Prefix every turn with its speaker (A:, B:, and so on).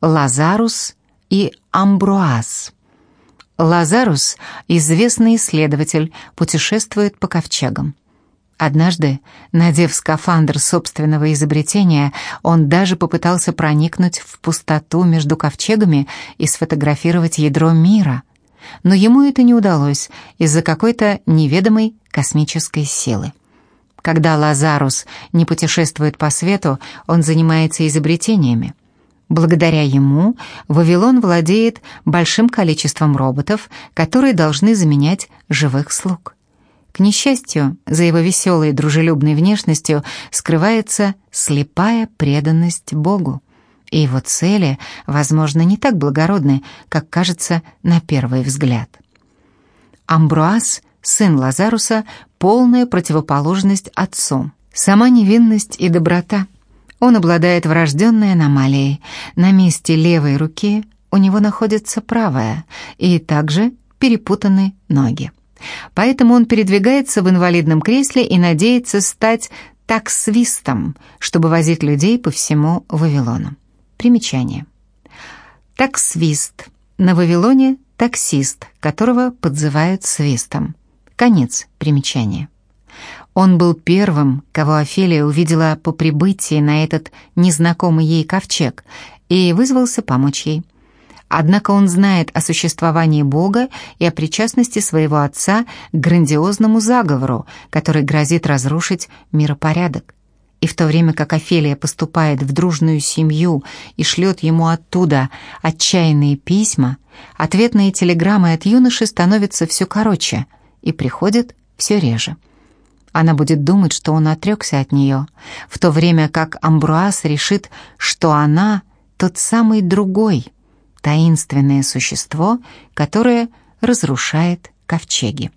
A: Лазарус и Амбруаз. Лазарус, известный исследователь, путешествует по ковчегам. Однажды, надев скафандр собственного изобретения, он даже попытался проникнуть в пустоту между ковчегами и сфотографировать ядро мира. Но ему это не удалось из-за какой-то неведомой космической силы. Когда Лазарус не путешествует по свету, он занимается изобретениями. Благодаря ему Вавилон владеет большим количеством роботов, которые должны заменять живых слуг. К несчастью, за его веселой и дружелюбной внешностью скрывается слепая преданность Богу. И его цели, возможно, не так благородны, как кажется на первый взгляд. Амбруаз, сын Лазаруса, полная противоположность отцу. Сама невинность и доброта – он обладает врожденной аномалией. На месте левой руки у него находится правая, и также перепутаны ноги. Поэтому он передвигается в инвалидном кресле и надеется стать таксвистом, чтобы возить людей по всему Вавилону. Примечание. Таксвист. На Вавилоне таксист, которого подзывают свистом. Конец примечания. Он был первым, кого Офелия увидела по прибытии на этот незнакомый ей ковчег и вызвался помочь ей. Однако он знает о существовании Бога и о причастности своего отца к грандиозному заговору, который грозит разрушить миропорядок. И в то время как Офелия поступает в дружную семью и шлет ему оттуда отчаянные письма, ответные телеграммы от юноши становятся все короче и приходят все реже. Она будет думать, что он отрекся от нее, в то время как Амбруаз решит, что она тот самый другой, таинственное существо, которое разрушает ковчеги.